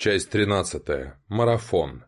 Часть 13. Марафон.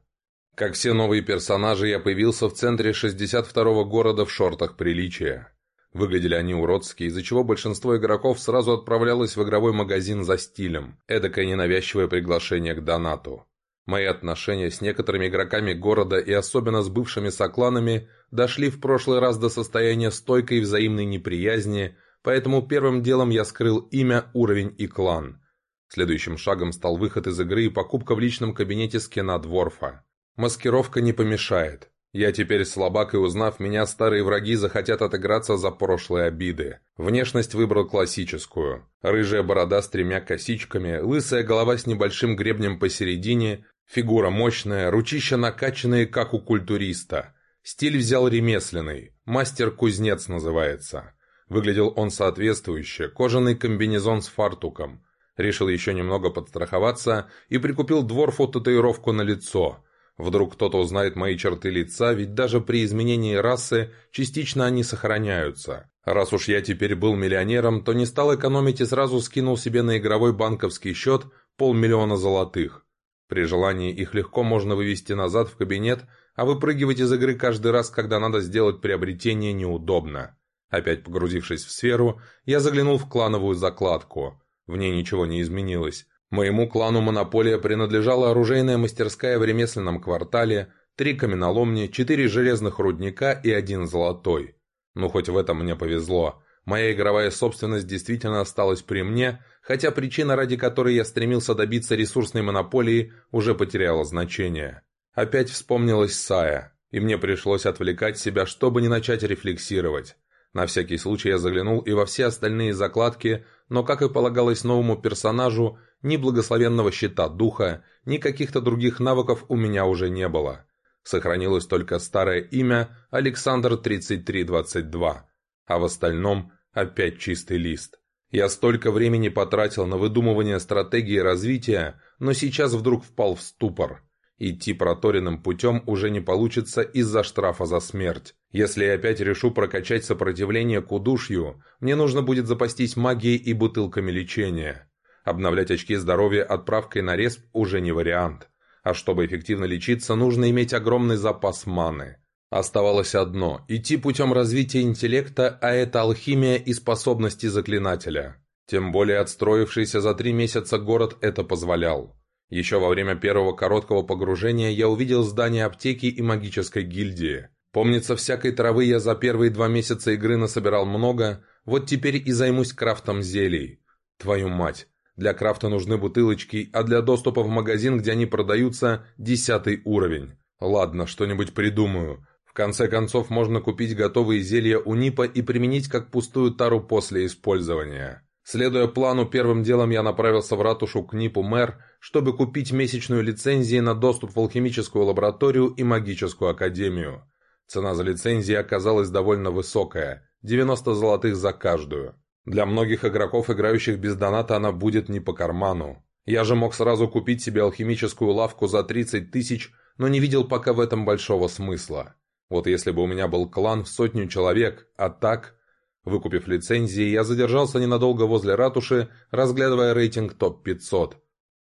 Как все новые персонажи, я появился в центре 62-го города в шортах приличия. Выглядели они уродски, из-за чего большинство игроков сразу отправлялось в игровой магазин за стилем. Эдакое ненавязчивое приглашение к донату. Мои отношения с некоторыми игроками города и особенно с бывшими сокланами дошли в прошлый раз до состояния стойкой взаимной неприязни, поэтому первым делом я скрыл имя, уровень и клан – Следующим шагом стал выход из игры и покупка в личном кабинете скина Дворфа. Маскировка не помешает. Я теперь слабак, и узнав меня, старые враги захотят отыграться за прошлые обиды. Внешность выбрал классическую. Рыжая борода с тремя косичками, лысая голова с небольшим гребнем посередине, фигура мощная, ручища накачанные, как у культуриста. Стиль взял ремесленный, мастер-кузнец называется. Выглядел он соответствующе, кожаный комбинезон с фартуком – Решил еще немного подстраховаться и прикупил дворфу татуировку на лицо. Вдруг кто-то узнает мои черты лица, ведь даже при изменении расы частично они сохраняются. Раз уж я теперь был миллионером, то не стал экономить и сразу скинул себе на игровой банковский счет полмиллиона золотых. При желании их легко можно вывести назад в кабинет, а выпрыгивать из игры каждый раз, когда надо сделать приобретение, неудобно. Опять погрузившись в сферу, я заглянул в клановую закладку. В ней ничего не изменилось. Моему клану «Монополия» принадлежала оружейная мастерская в ремесленном квартале, три каменоломни, четыре железных рудника и один золотой. Ну, хоть в этом мне повезло. Моя игровая собственность действительно осталась при мне, хотя причина, ради которой я стремился добиться ресурсной монополии, уже потеряла значение. Опять вспомнилась Сая, и мне пришлось отвлекать себя, чтобы не начать рефлексировать. На всякий случай я заглянул и во все остальные закладки, но, как и полагалось новому персонажу, ни благословенного щита духа, ни каких-то других навыков у меня уже не было. Сохранилось только старое имя Александр 3322, а в остальном опять чистый лист. Я столько времени потратил на выдумывание стратегии развития, но сейчас вдруг впал в ступор. Идти проторенным путем уже не получится из-за штрафа за смерть. Если я опять решу прокачать сопротивление к удушью, мне нужно будет запастись магией и бутылками лечения. Обновлять очки здоровья отправкой на респ уже не вариант. А чтобы эффективно лечиться, нужно иметь огромный запас маны. Оставалось одно – идти путем развития интеллекта, а это алхимия и способности заклинателя. Тем более отстроившийся за три месяца город это позволял. Еще во время первого короткого погружения я увидел здание аптеки и магической гильдии – Помнится, всякой травы я за первые два месяца игры насобирал много, вот теперь и займусь крафтом зелий. Твою мать, для крафта нужны бутылочки, а для доступа в магазин, где они продаются, десятый уровень. Ладно, что-нибудь придумаю. В конце концов, можно купить готовые зелья у Нипа и применить как пустую тару после использования. Следуя плану, первым делом я направился в ратушу к Нипу Мэр, чтобы купить месячную лицензию на доступ в алхимическую лабораторию и магическую академию. Цена за лицензии оказалась довольно высокая – 90 золотых за каждую. Для многих игроков, играющих без доната, она будет не по карману. Я же мог сразу купить себе алхимическую лавку за 30 тысяч, но не видел пока в этом большого смысла. Вот если бы у меня был клан в сотню человек, а так... Выкупив лицензии, я задержался ненадолго возле ратуши, разглядывая рейтинг топ-500.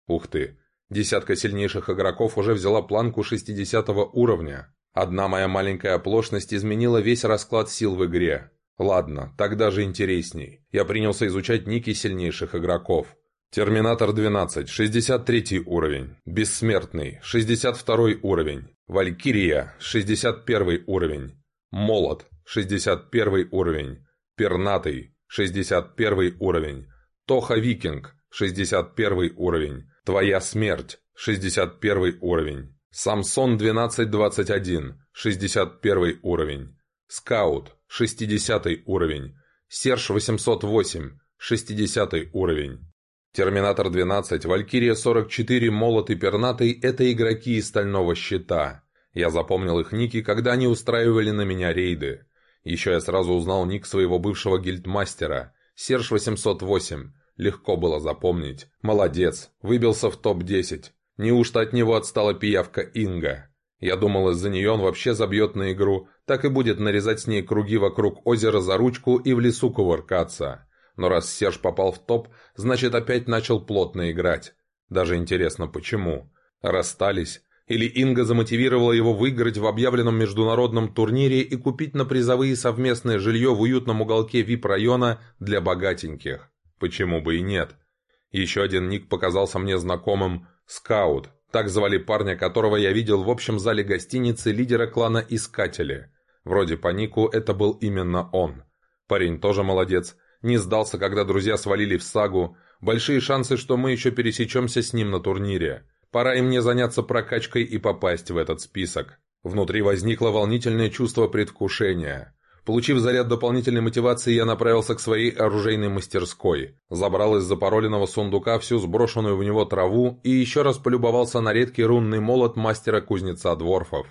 Ух ты, десятка сильнейших игроков уже взяла планку 60 уровня. Одна моя маленькая оплошность изменила весь расклад сил в игре. Ладно, тогда же интересней. Я принялся изучать ники сильнейших игроков. Терминатор 12, 63 уровень. Бессмертный, 62 уровень. Валькирия, 61 уровень. Молот, 61 уровень. Пернатый, 61 уровень. Тоха Викинг, 61 уровень. Твоя смерть, 61 уровень. Самсон 1221, 61 уровень. Скаут, 60 уровень. Серж 808, 60 уровень. Терминатор 12, Валькирия 44, Молот и Пернатый – это игроки из Стального Щита. Я запомнил их ники, когда они устраивали на меня рейды. Еще я сразу узнал ник своего бывшего гильдмастера – Серж 808. Легко было запомнить. Молодец, выбился в топ-10. Неужто от него отстала пиявка Инга? Я думал, из-за нее он вообще забьет на игру, так и будет нарезать с ней круги вокруг озера за ручку и в лесу кувыркаться. Но раз Серж попал в топ, значит опять начал плотно играть. Даже интересно, почему? Расстались? Или Инга замотивировала его выиграть в объявленном международном турнире и купить на призовые совместное жилье в уютном уголке ВИП-района для богатеньких? Почему бы и нет? Еще один ник показался мне знакомым – Скаут. Так звали парня, которого я видел в общем зале гостиницы лидера клана Искатели. Вроде по нику это был именно он. Парень тоже молодец. Не сдался, когда друзья свалили в сагу. Большие шансы, что мы еще пересечемся с ним на турнире. Пора и мне заняться прокачкой и попасть в этот список. Внутри возникло волнительное чувство предвкушения. Получив заряд дополнительной мотивации, я направился к своей оружейной мастерской. Забрал из запароленного сундука всю сброшенную в него траву и еще раз полюбовался на редкий рунный молот мастера-кузнеца Дворфов.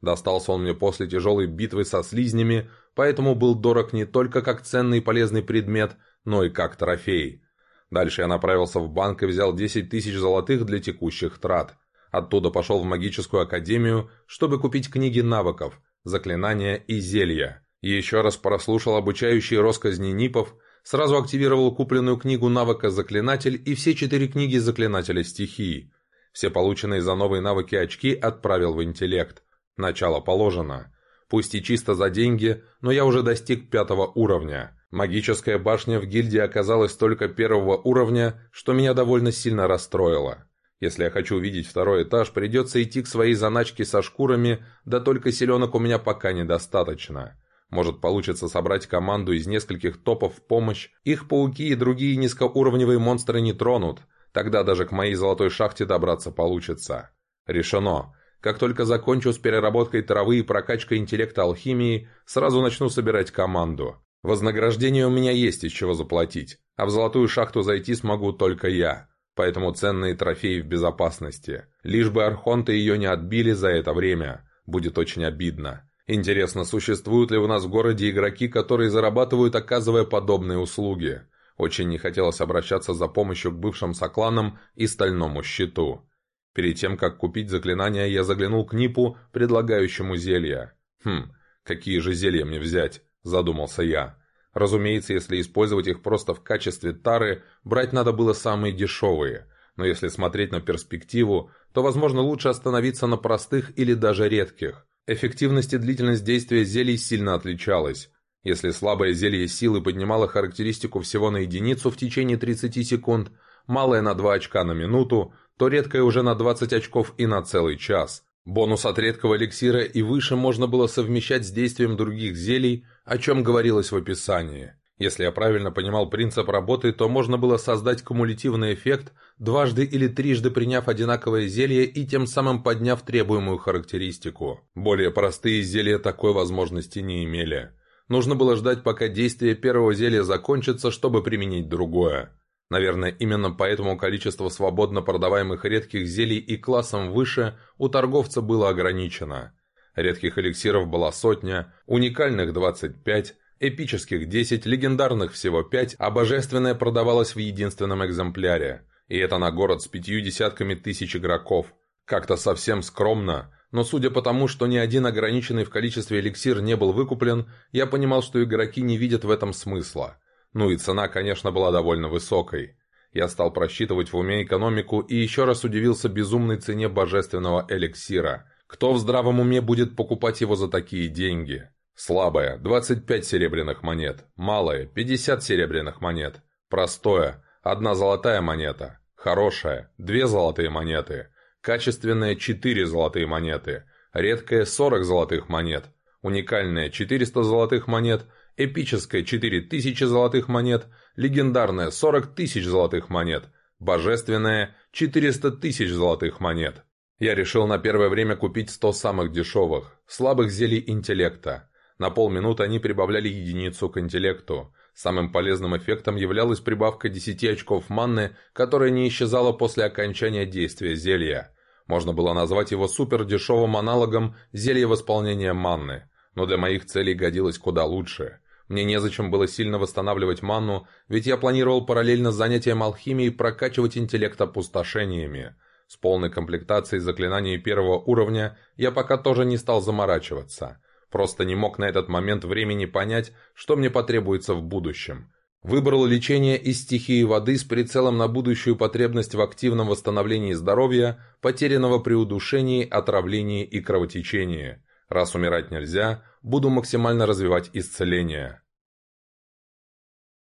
Достался он мне после тяжелой битвы со слизнями, поэтому был дорог не только как ценный и полезный предмет, но и как трофей. Дальше я направился в банк и взял 10 тысяч золотых для текущих трат. Оттуда пошел в магическую академию, чтобы купить книги навыков, заклинания и зелья. Еще раз прослушал обучающие росказни НИПов, сразу активировал купленную книгу навыка «Заклинатель» и все четыре книги «Заклинателя стихии». Все полученные за новые навыки очки отправил в интеллект. Начало положено. Пусть и чисто за деньги, но я уже достиг пятого уровня. Магическая башня в гильдии оказалась только первого уровня, что меня довольно сильно расстроило. Если я хочу увидеть второй этаж, придется идти к своей заначке со шкурами, да только селенок у меня пока недостаточно. Может получится собрать команду из нескольких топов в помощь. Их пауки и другие низкоуровневые монстры не тронут. Тогда даже к моей золотой шахте добраться получится. Решено. Как только закончу с переработкой травы и прокачкой интеллекта алхимии, сразу начну собирать команду. Вознаграждение у меня есть из чего заплатить, а в золотую шахту зайти смогу только я. Поэтому ценные трофеи в безопасности. Лишь бы архонты ее не отбили за это время. Будет очень обидно. Интересно, существуют ли у нас в городе игроки, которые зарабатывают, оказывая подобные услуги? Очень не хотелось обращаться за помощью к бывшим сокланам и стальному щиту. Перед тем, как купить заклинание, я заглянул к Нипу, предлагающему зелья. «Хм, какие же зелья мне взять?» – задумался я. Разумеется, если использовать их просто в качестве тары, брать надо было самые дешевые. Но если смотреть на перспективу, то, возможно, лучше остановиться на простых или даже редких. Эффективность и длительность действия зелий сильно отличалась. Если слабое зелье силы поднимало характеристику всего на единицу в течение 30 секунд, малое на 2 очка на минуту, то редкое уже на 20 очков и на целый час. Бонус от редкого эликсира и выше можно было совмещать с действием других зелий, о чем говорилось в описании. Если я правильно понимал принцип работы, то можно было создать кумулятивный эффект, дважды или трижды приняв одинаковое зелье и тем самым подняв требуемую характеристику. Более простые зелья такой возможности не имели. Нужно было ждать, пока действие первого зелья закончится, чтобы применить другое. Наверное, именно поэтому количество свободно продаваемых редких зелий и классом выше у торговца было ограничено. Редких эликсиров была сотня, уникальных 25, Эпических 10, легендарных всего 5, а божественное продавалось в единственном экземпляре. И это на город с пятью десятками тысяч игроков. Как-то совсем скромно, но судя по тому, что ни один ограниченный в количестве эликсир не был выкуплен, я понимал, что игроки не видят в этом смысла. Ну и цена, конечно, была довольно высокой. Я стал просчитывать в уме экономику и еще раз удивился безумной цене божественного эликсира. Кто в здравом уме будет покупать его за такие деньги? Слабое – 25 серебряных монет. Малое – 50 серебряных монет. Простое – одна золотая монета. Хорошее – две золотые монеты. Качественное – 4 золотые монеты. Редкое – 40 золотых монет. Уникальное – 400 золотых монет. Эпическое – 4000 золотых монет. Легендарное – 40 тысяч золотых монет. Божественное – 400 тысяч золотых монет. Я решил на первое время купить 100 самых дешевых, слабых зелий интеллекта. На полминуты они прибавляли единицу к интеллекту. Самым полезным эффектом являлась прибавка 10 очков манны, которая не исчезала после окончания действия зелья. Можно было назвать его супердешевым аналогом зелья восполнения манны, но для моих целей годилось куда лучше. Мне незачем было сильно восстанавливать манну, ведь я планировал параллельно с занятием алхимией прокачивать интеллект опустошениями. С полной комплектацией заклинаний первого уровня я пока тоже не стал заморачиваться – Просто не мог на этот момент времени понять, что мне потребуется в будущем. Выбрал лечение из стихии воды с прицелом на будущую потребность в активном восстановлении здоровья, потерянного при удушении, отравлении и кровотечении. Раз умирать нельзя, буду максимально развивать исцеление.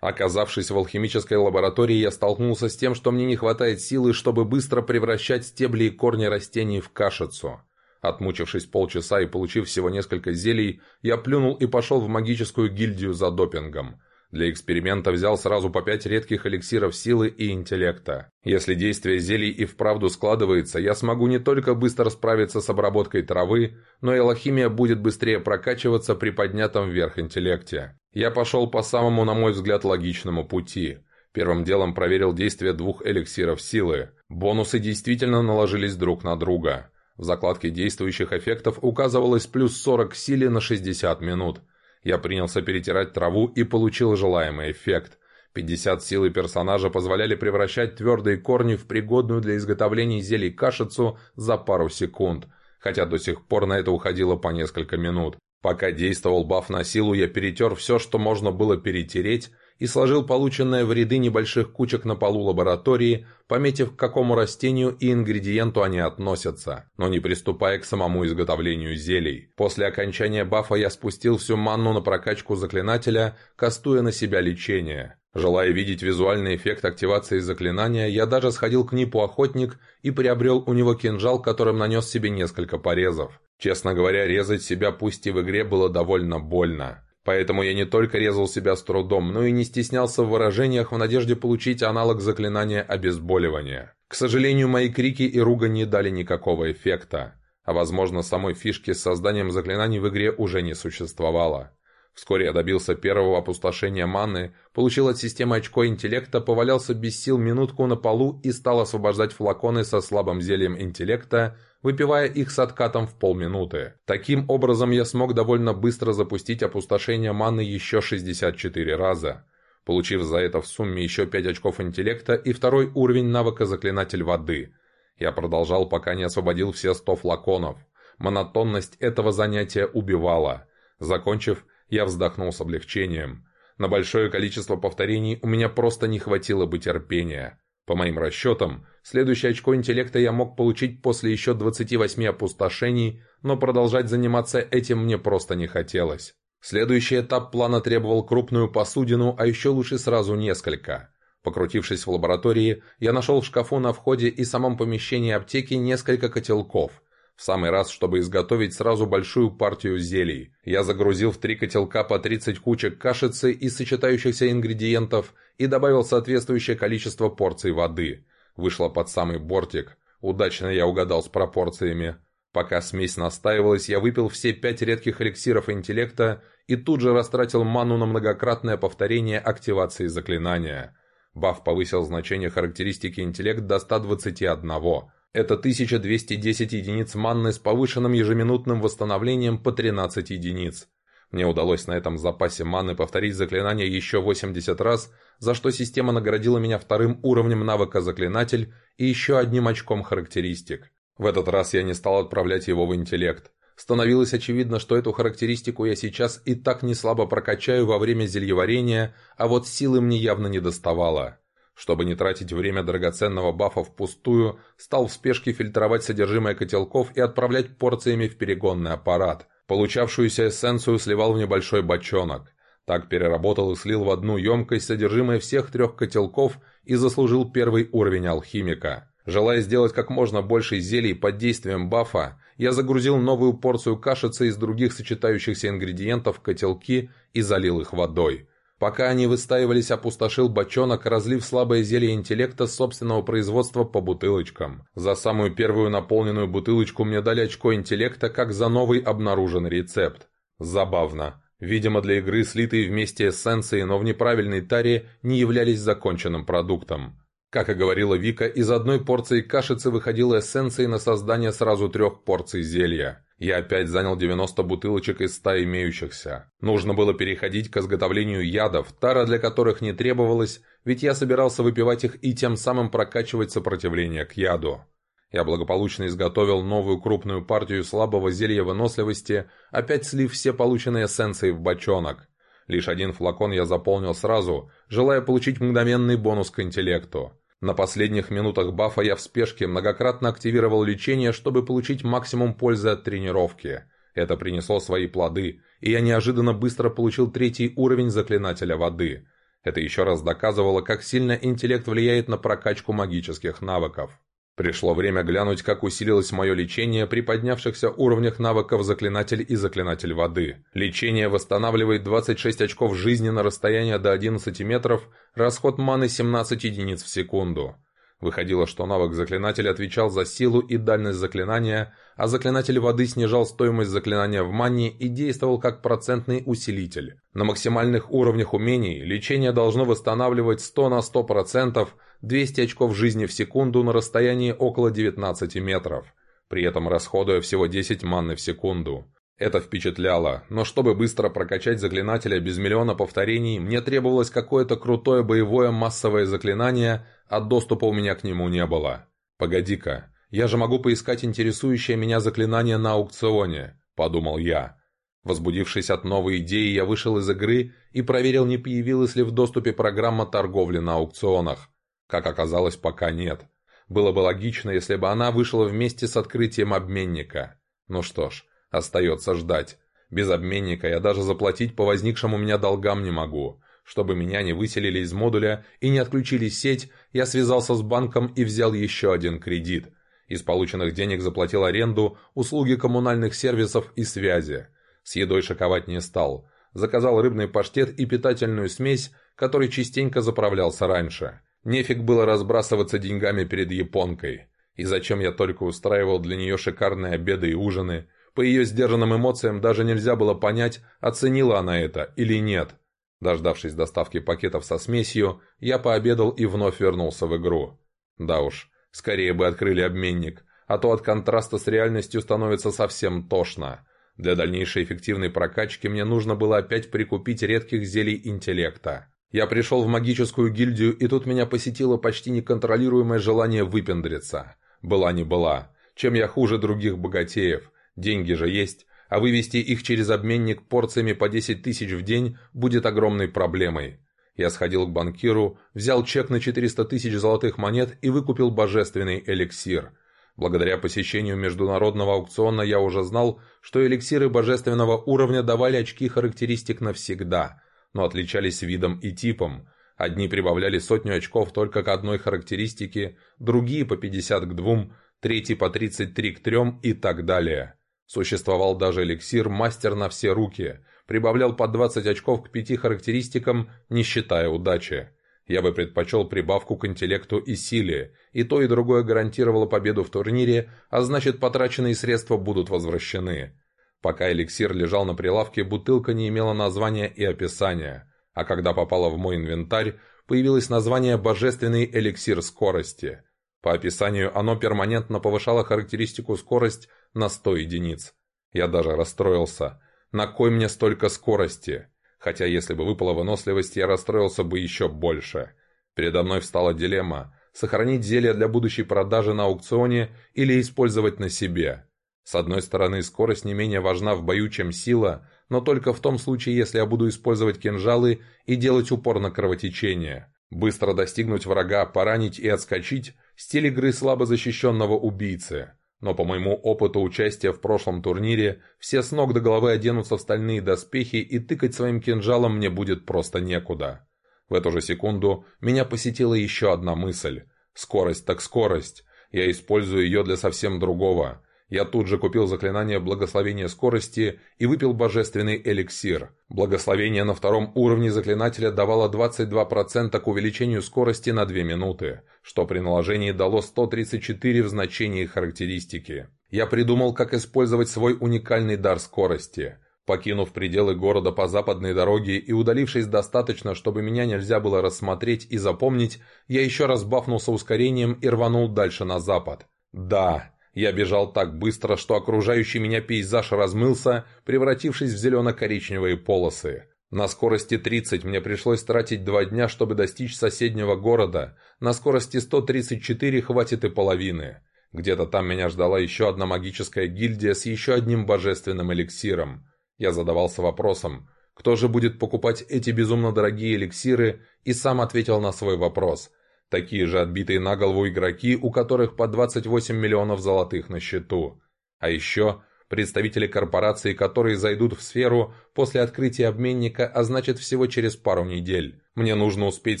Оказавшись в алхимической лаборатории, я столкнулся с тем, что мне не хватает силы, чтобы быстро превращать стебли и корни растений в кашицу. Отмучившись полчаса и получив всего несколько зелий, я плюнул и пошел в магическую гильдию за допингом – для эксперимента взял сразу по пять редких эликсиров силы и интеллекта. Если действие зелий и вправду складывается, я смогу не только быстро справиться с обработкой травы, но и алхимия будет быстрее прокачиваться при поднятом вверх интеллекте. Я пошел по самому, на мой взгляд, логичному пути. Первым делом проверил действие двух эликсиров силы. Бонусы действительно наложились друг на друга. В закладке действующих эффектов указывалось плюс 40 к силе на 60 минут – я принялся перетирать траву и получил желаемый эффект. 50 силы персонажа позволяли превращать твердые корни в пригодную для изготовления зелий кашицу за пару секунд, хотя до сих пор на это уходило по несколько минут. Пока действовал баф на силу, я перетер все, что можно было перетереть, и сложил полученное в ряды небольших кучек на полу лаборатории, пометив, к какому растению и ингредиенту они относятся, но не приступая к самому изготовлению зелий. После окончания бафа я спустил всю манну на прокачку заклинателя, кастуя на себя лечение. Желая видеть визуальный эффект активации заклинания, я даже сходил к Нипу Охотник и приобрел у него кинжал, которым нанес себе несколько порезов. Честно говоря, резать себя пусть и в игре было довольно больно. Поэтому я не только резал себя с трудом, но и не стеснялся в выражениях в надежде получить аналог заклинания обезболивания. К сожалению, мои крики и ругань не дали никакого эффекта. А возможно, самой фишки с созданием заклинаний в игре уже не существовало. Вскоре я добился первого опустошения маны, получил от системы очко интеллекта, повалялся без сил минутку на полу и стал освобождать флаконы со слабым зельем интеллекта, выпивая их с откатом в полминуты. Таким образом я смог довольно быстро запустить опустошение маны еще 64 раза, получив за это в сумме еще 5 очков интеллекта и второй уровень навыка заклинатель воды. Я продолжал, пока не освободил все 100 флаконов. Монотонность этого занятия убивала. Закончив, я вздохнул с облегчением. На большое количество повторений у меня просто не хватило бы терпения. По моим расчетам, следующее очко интеллекта я мог получить после еще 28 опустошений, но продолжать заниматься этим мне просто не хотелось. Следующий этап плана требовал крупную посудину, а еще лучше сразу несколько. Покрутившись в лаборатории, я нашел в шкафу на входе и самом помещении аптеки несколько котелков – в самый раз, чтобы изготовить сразу большую партию зелий. Я загрузил в три котелка по 30 кучек кашицы из сочетающихся ингредиентов и добавил соответствующее количество порций воды. Вышло под самый бортик. Удачно я угадал с пропорциями. Пока смесь настаивалась, я выпил все пять редких эликсиров интеллекта и тут же растратил ману на многократное повторение активации заклинания. Баф повысил значение характеристики интеллект до 121. Это 1210 единиц манны с повышенным ежеминутным восстановлением по 13 единиц. Мне удалось на этом запасе маны повторить заклинание еще 80 раз, за что система наградила меня вторым уровнем навыка «Заклинатель» и еще одним очком характеристик. В этот раз я не стал отправлять его в интеллект. Становилось очевидно, что эту характеристику я сейчас и так не слабо прокачаю во время зельеварения, а вот силы мне явно не доставало. Чтобы не тратить время драгоценного бафа впустую, стал в спешке фильтровать содержимое котелков и отправлять порциями в перегонный аппарат. Получавшуюся эссенцию сливал в небольшой бочонок. Так переработал и слил в одну емкость содержимое всех трех котелков и заслужил первый уровень алхимика. Желая сделать как можно больше зелий под действием бафа, я загрузил новую порцию кашицы из других сочетающихся ингредиентов в котелки и залил их водой. Пока они выстаивались, опустошил бочонок, разлив слабое зелье интеллекта собственного производства по бутылочкам. За самую первую наполненную бутылочку мне дали очко интеллекта, как за новый обнаруженный рецепт. Забавно. Видимо, для игры слитые вместе эссенции, но в неправильной таре не являлись законченным продуктом. Как и говорила Вика, из одной порции кашицы выходила эссенции на создание сразу трех порций зелья. Я опять занял 90 бутылочек из 100 имеющихся. Нужно было переходить к изготовлению ядов, тара для которых не требовалось, ведь я собирался выпивать их и тем самым прокачивать сопротивление к яду. Я благополучно изготовил новую крупную партию слабого зелья выносливости, опять слив все полученные эссенции в бочонок. Лишь один флакон я заполнил сразу, желая получить мгновенный бонус к интеллекту. На последних минутах бафа я в спешке многократно активировал лечение, чтобы получить максимум пользы от тренировки. Это принесло свои плоды, и я неожиданно быстро получил третий уровень заклинателя воды. Это еще раз доказывало, как сильно интеллект влияет на прокачку магических навыков. Пришло время глянуть, как усилилось мое лечение при поднявшихся уровнях навыков Заклинатель и Заклинатель воды. Лечение восстанавливает 26 очков жизни на расстояние до 11 метров, расход маны 17 единиц в секунду. Выходило, что навык Заклинатель отвечал за силу и дальность заклинания, а Заклинатель воды снижал стоимость заклинания в мане и действовал как процентный усилитель. На максимальных уровнях умений лечение должно восстанавливать 100 на 100%, 200 очков жизни в секунду на расстоянии около 19 метров, при этом расходуя всего 10 манны в секунду. Это впечатляло, но чтобы быстро прокачать заклинателя без миллиона повторений, мне требовалось какое-то крутое боевое массовое заклинание, а доступа у меня к нему не было. «Погоди-ка, я же могу поискать интересующее меня заклинание на аукционе», – подумал я. Возбудившись от новой идеи, я вышел из игры и проверил, не появилась ли в доступе программа торговли на аукционах. Как оказалось, пока нет. Было бы логично, если бы она вышла вместе с открытием обменника. Ну что ж, остается ждать. Без обменника я даже заплатить по возникшим у меня долгам не могу. Чтобы меня не выселили из модуля и не отключили сеть, я связался с банком и взял еще один кредит. Из полученных денег заплатил аренду, услуги коммунальных сервисов и связи. С едой шоковать не стал. Заказал рыбный паштет и питательную смесь, которой частенько заправлялся раньше. Нефиг было разбрасываться деньгами перед японкой. И зачем я только устраивал для нее шикарные обеды и ужины. По ее сдержанным эмоциям даже нельзя было понять, оценила она это или нет. Дождавшись доставки пакетов со смесью, я пообедал и вновь вернулся в игру. Да уж, скорее бы открыли обменник, а то от контраста с реальностью становится совсем тошно. Для дальнейшей эффективной прокачки мне нужно было опять прикупить редких зелий интеллекта. Я пришел в магическую гильдию, и тут меня посетило почти неконтролируемое желание выпендриться. Была не была. Чем я хуже других богатеев? Деньги же есть, а вывести их через обменник порциями по 10 тысяч в день будет огромной проблемой. Я сходил к банкиру, взял чек на 400 тысяч золотых монет и выкупил божественный эликсир. Благодаря посещению международного аукциона я уже знал, что эликсиры божественного уровня давали очки характеристик навсегда – но отличались видом и типом. Одни прибавляли сотню очков только к одной характеристике, другие по 50 к двум, третьи по 33 к трем и так далее. Существовал даже эликсир «Мастер на все руки», прибавлял по 20 очков к пяти характеристикам, не считая удачи. Я бы предпочел прибавку к интеллекту и силе, и то и другое гарантировало победу в турнире, а значит потраченные средства будут возвращены. Пока эликсир лежал на прилавке, бутылка не имела названия и описания, а когда попала в мой инвентарь, появилось название «Божественный эликсир скорости». По описанию оно перманентно повышало характеристику скорость на 100 единиц. Я даже расстроился. На кой мне столько скорости? Хотя если бы выпала выносливость, я расстроился бы еще больше. Передо мной встала дилемма – сохранить зелье для будущей продажи на аукционе или использовать на себе – с одной стороны, скорость не менее важна в бою, чем сила, но только в том случае, если я буду использовать кинжалы и делать упор на кровотечение. Быстро достигнуть врага, поранить и отскочить – стиль игры слабо защищенного убийцы. Но по моему опыту участия в прошлом турнире, все с ног до головы оденутся в стальные доспехи и тыкать своим кинжалом мне будет просто некуда. В эту же секунду меня посетила еще одна мысль. Скорость так скорость. Я использую ее для совсем другого – я тут же купил заклинание благословения скорости и выпил божественный эликсир. Благословение на втором уровне заклинателя давало 22% к увеличению скорости на 2 минуты, что при наложении дало 134 в значении характеристики. Я придумал, как использовать свой уникальный дар скорости. Покинув пределы города по западной дороге и удалившись достаточно, чтобы меня нельзя было рассмотреть и запомнить, я еще раз бафнулся ускорением и рванул дальше на запад. Да, я бежал так быстро, что окружающий меня пейзаж размылся, превратившись в зелено-коричневые полосы. На скорости 30 мне пришлось тратить два дня, чтобы достичь соседнего города. На скорости 134 хватит и половины. Где-то там меня ждала еще одна магическая гильдия с еще одним божественным эликсиром. Я задавался вопросом, Кто же будет покупать эти безумно дорогие эликсиры, и сам ответил на свой вопрос. Такие же отбитые на голову игроки, у которых по 28 миллионов золотых на счету. А еще представители корпорации, которые зайдут в сферу после открытия обменника, а значит всего через пару недель. Мне нужно успеть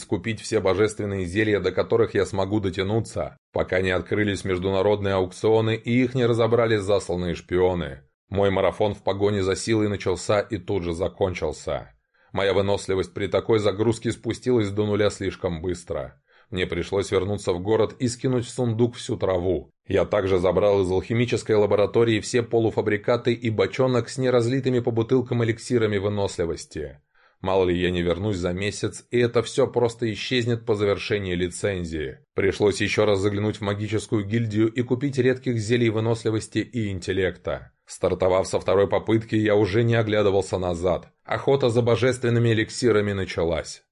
скупить все божественные зелья, до которых я смогу дотянуться, пока не открылись международные аукционы и их не разобрали засланные шпионы. Мой марафон в погоне за силой начался и тут же закончился. Моя выносливость при такой загрузке спустилась до нуля слишком быстро. Мне пришлось вернуться в город и скинуть в сундук всю траву. Я также забрал из алхимической лаборатории все полуфабрикаты и бочонок с неразлитыми по бутылкам эликсирами выносливости. Мало ли я не вернусь за месяц, и это все просто исчезнет по завершении лицензии. Пришлось еще раз заглянуть в магическую гильдию и купить редких зелий выносливости и интеллекта. Стартовав со второй попытки, я уже не оглядывался назад. Охота за божественными эликсирами началась.